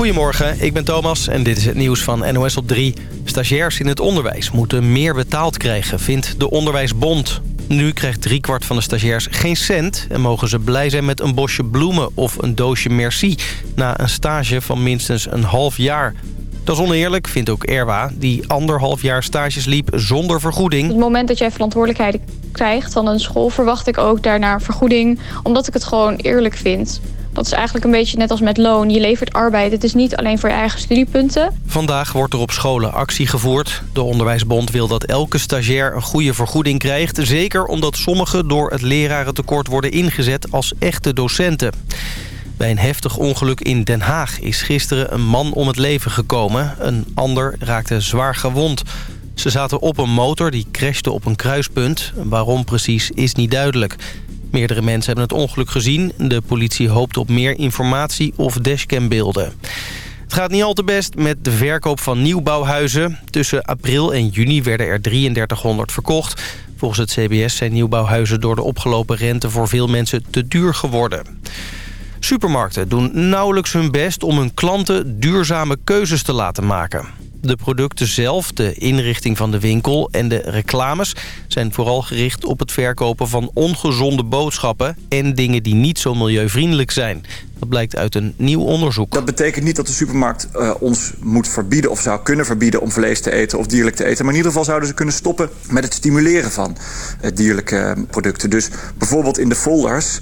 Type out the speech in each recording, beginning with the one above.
Goedemorgen, ik ben Thomas en dit is het nieuws van NOS op 3. Stagiairs in het onderwijs moeten meer betaald krijgen, vindt de Onderwijsbond. Nu krijgt driekwart van de stagiairs geen cent... en mogen ze blij zijn met een bosje bloemen of een doosje merci... na een stage van minstens een half jaar. Dat is oneerlijk, vindt ook Erwa, die anderhalf jaar stages liep zonder vergoeding. Het moment dat jij verantwoordelijkheid krijgt van een school... verwacht ik ook daarna vergoeding, omdat ik het gewoon eerlijk vind. Dat is eigenlijk een beetje net als met loon. Je levert arbeid. Het is niet alleen voor je eigen studiepunten. Vandaag wordt er op scholen actie gevoerd. De Onderwijsbond wil dat elke stagiair een goede vergoeding krijgt. Zeker omdat sommigen door het lerarentekort worden ingezet als echte docenten. Bij een heftig ongeluk in Den Haag is gisteren een man om het leven gekomen. Een ander raakte zwaar gewond. Ze zaten op een motor die crashte op een kruispunt. Waarom precies is niet duidelijk. Meerdere mensen hebben het ongeluk gezien. De politie hoopt op meer informatie of dashcambeelden. Het gaat niet al te best met de verkoop van nieuwbouwhuizen. Tussen april en juni werden er 3300 verkocht. Volgens het CBS zijn nieuwbouwhuizen door de opgelopen rente voor veel mensen te duur geworden. Supermarkten doen nauwelijks hun best om hun klanten duurzame keuzes te laten maken. De producten zelf, de inrichting van de winkel en de reclames... zijn vooral gericht op het verkopen van ongezonde boodschappen... en dingen die niet zo milieuvriendelijk zijn. Dat blijkt uit een nieuw onderzoek. Dat betekent niet dat de supermarkt eh, ons moet verbieden of zou kunnen verbieden om vlees te eten of dierlijk te eten. Maar in ieder geval zouden ze kunnen stoppen met het stimuleren van eh, dierlijke eh, producten. Dus bijvoorbeeld in de folders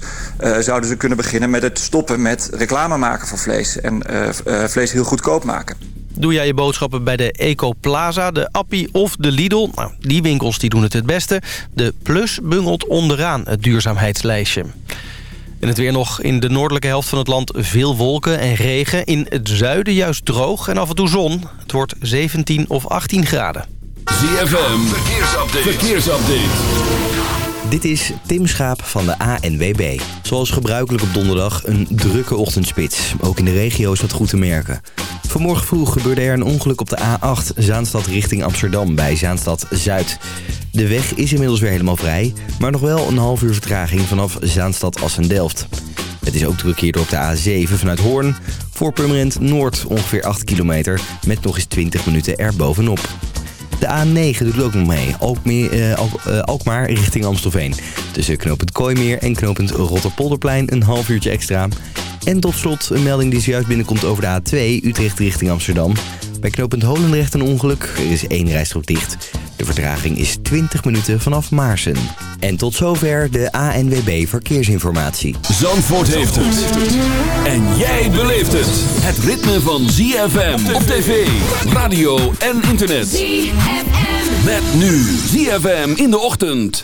zouden ze kunnen beginnen met het stoppen met reclame maken voor vlees. En vlees heel goedkoop maken. Doe jij je boodschappen bij de Ecoplaza, de Appie of de Lidl? Nou, die winkels die doen het het beste. De Plus bungelt onderaan het duurzaamheidslijstje. En het weer nog in de noordelijke helft van het land veel wolken en regen. In het zuiden juist droog en af en toe zon. Het wordt 17 of 18 graden. ZFM, verkeersupdate. verkeersupdate. Dit is Tim Schaap van de ANWB. Zoals gebruikelijk op donderdag een drukke ochtendspits. Ook in de regio is dat goed te merken. Vanmorgen vroeg gebeurde er een ongeluk op de A8 Zaanstad richting Amsterdam bij Zaanstad Zuid. De weg is inmiddels weer helemaal vrij, maar nog wel een half uur vertraging vanaf Zaanstad Assen-Delft. Het is ook druk hier op de A7 vanuit Hoorn. Voor Purmerend Noord ongeveer 8 kilometer met nog eens 20 minuten erbovenop. De A9 doet ook nog mee. Ook, meer, eh, eh, ook, maar richting Amstelveen. Tussen knooppunt Kooimeer en knooppunt Rotterpolderplein een half uurtje extra. En tot slot een melding die zojuist binnenkomt over de A2 Utrecht richting Amsterdam. Bij knooppunt Holendrecht een ongeluk. Er is één rijstrook dicht. De vertraging is 20 minuten vanaf Maarsen. En tot zover de ANWB Verkeersinformatie. Zandvoort heeft het. En jij beleeft het. Het ritme van ZFM op tv, radio en internet. ZFM. Met nu ZFM in de ochtend.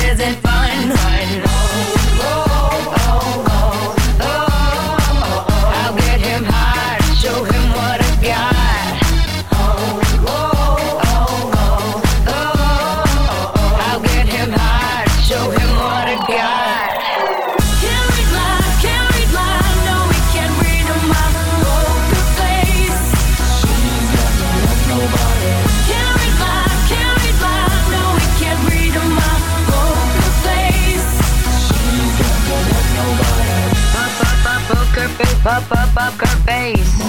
Bop up up her face.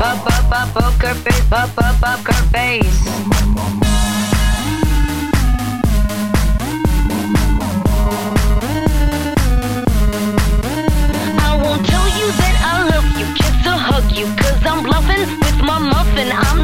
Bop up up her face. Bop up up her face. I won't tell you that I love you, kiss or hug i I'm bluffing with my muffin. I'm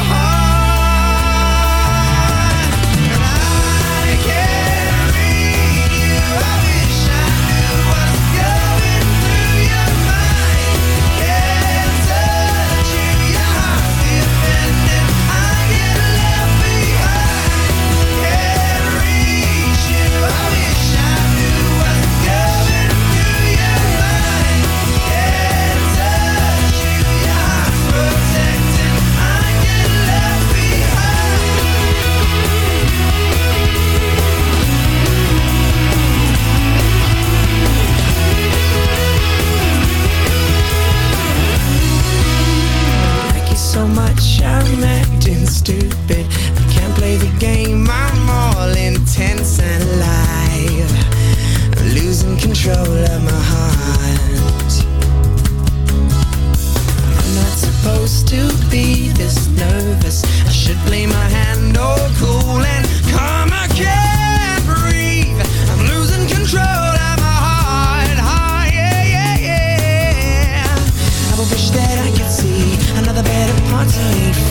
deep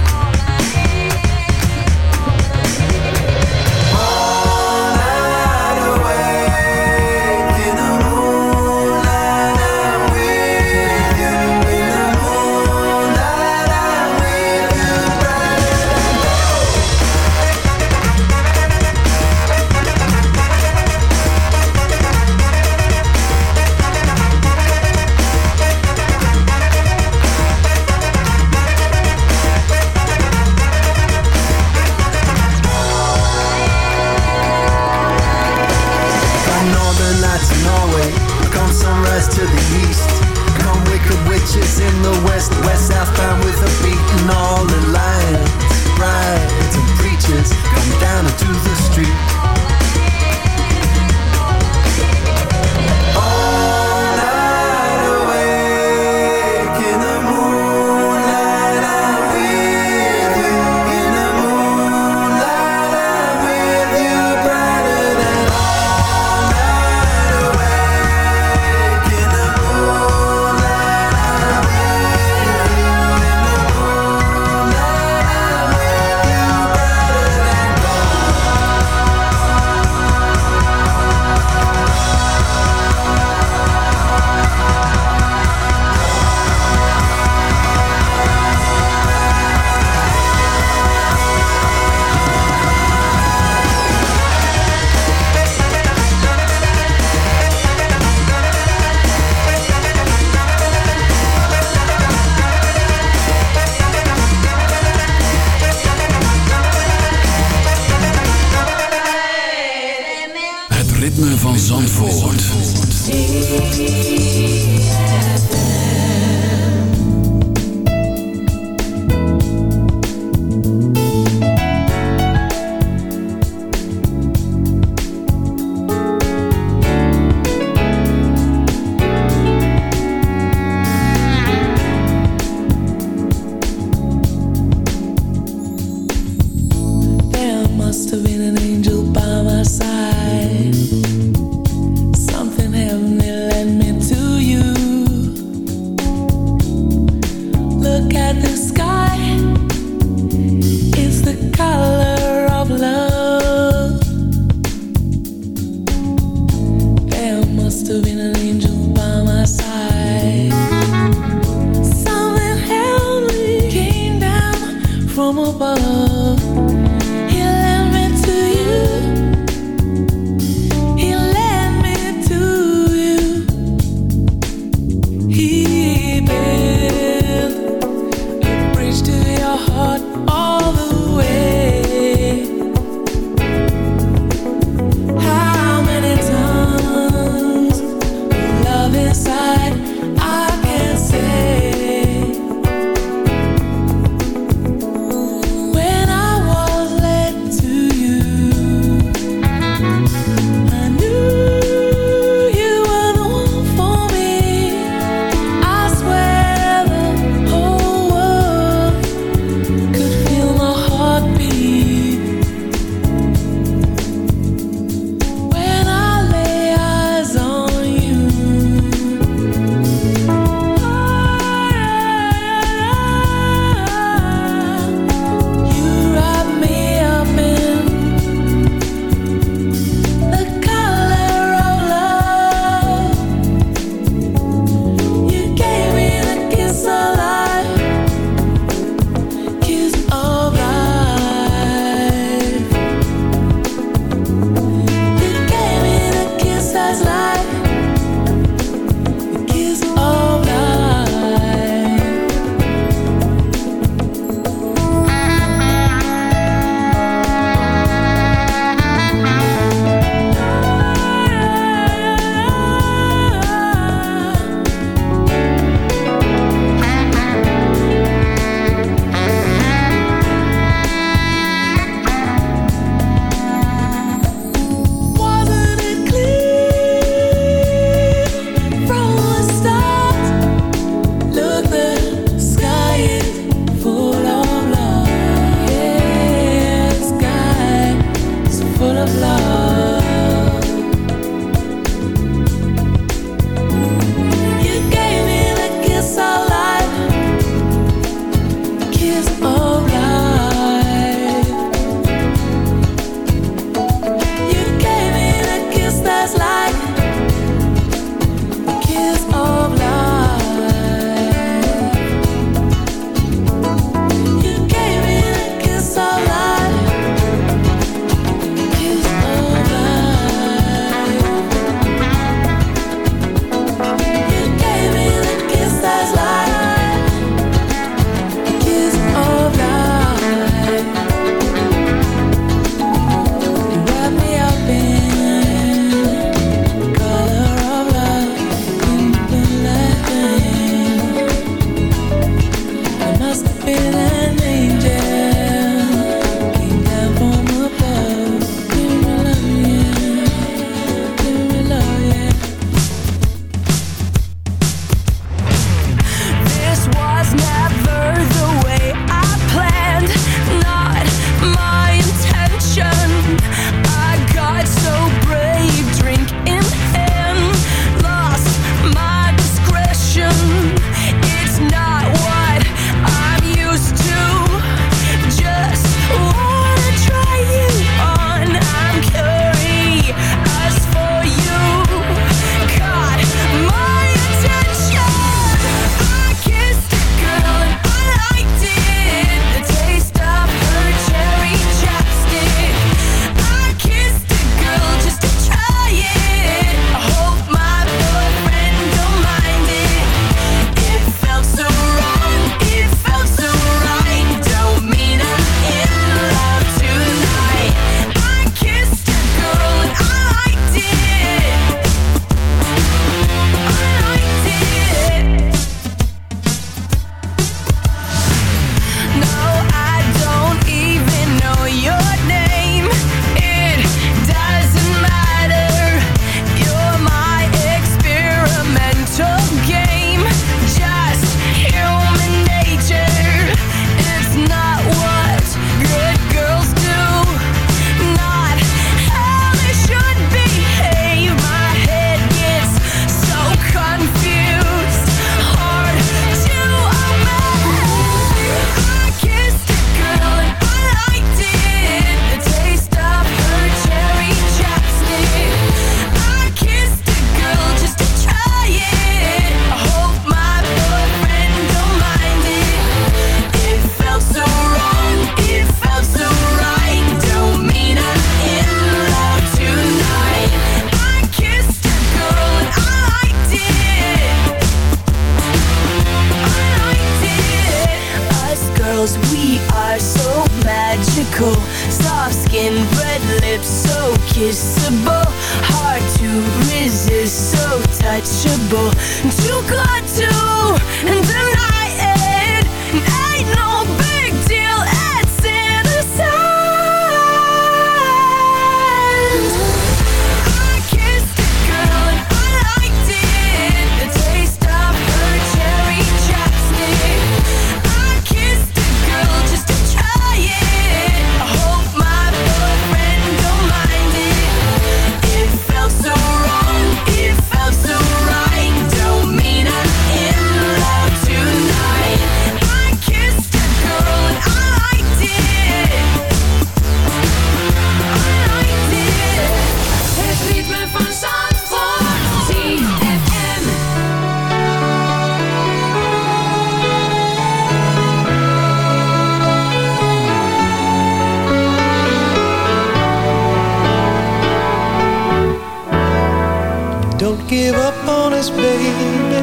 give up on us, baby.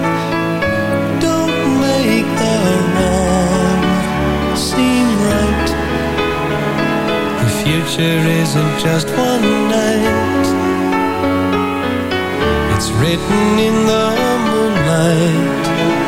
Don't make the wrong seem right. The future isn't just one night. It's written in the moonlight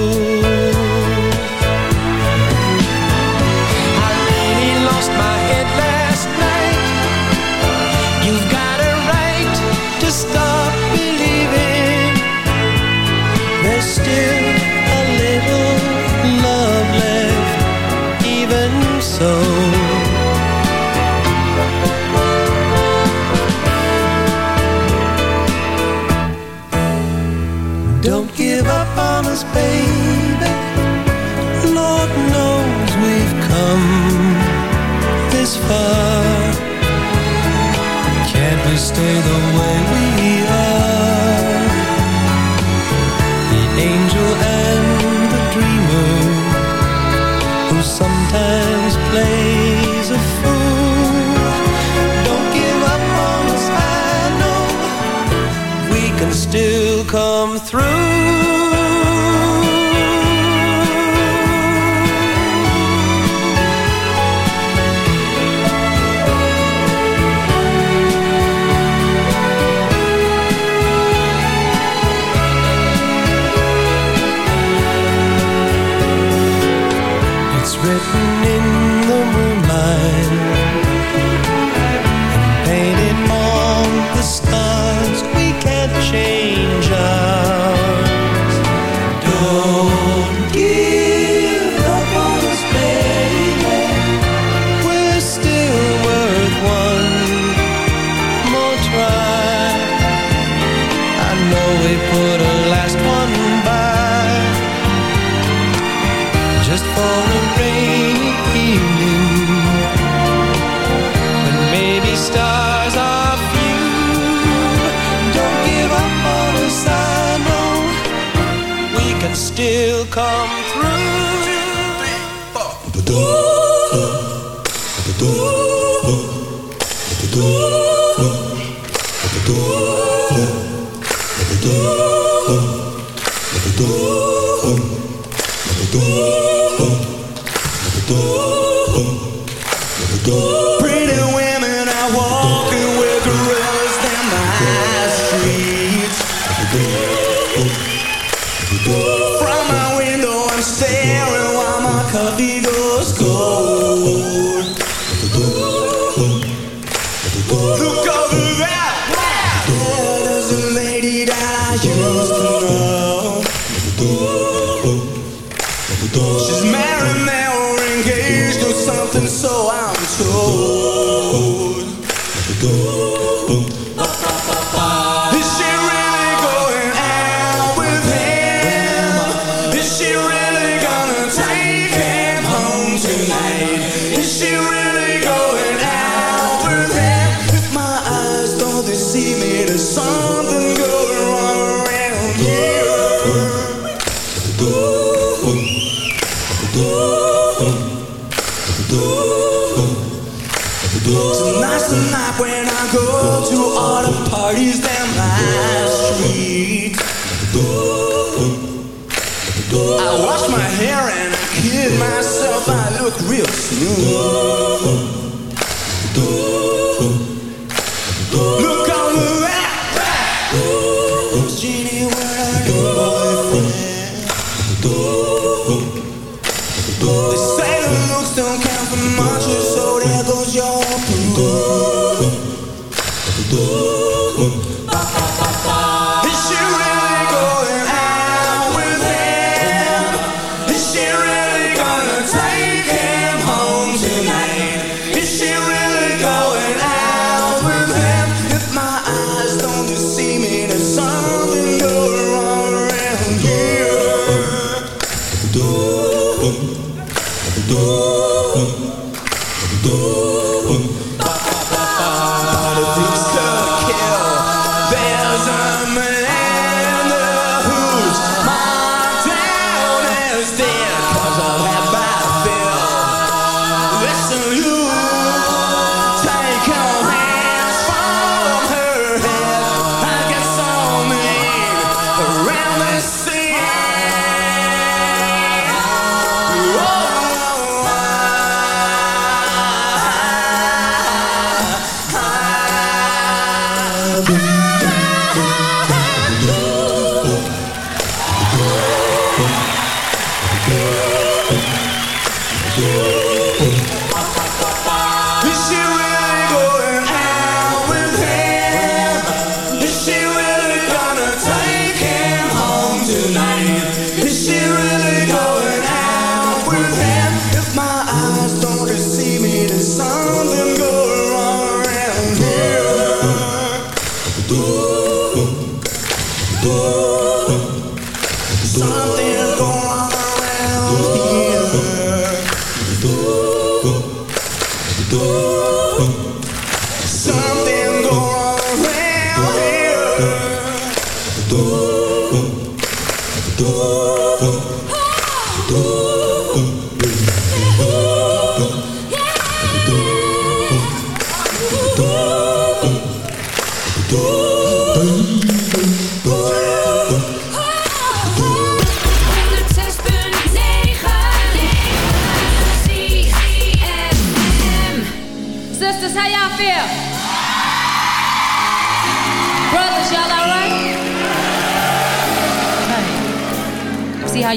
come through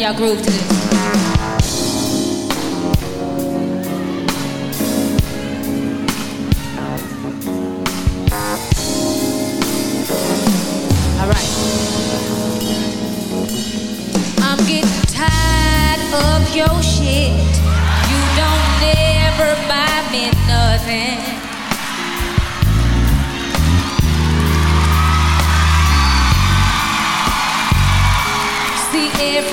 y'all groove to this. Alright. I'm getting tired of your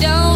don't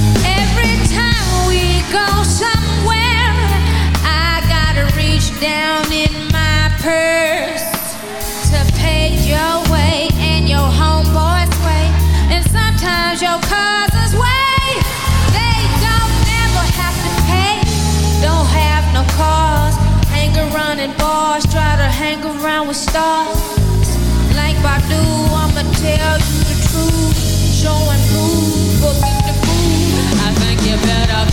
stars, try to hang around with stars. Like I do. I'ma tell you the truth. Showing proof prove, forget the fool. I think you better.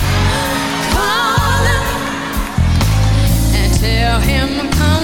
Call him and tell him i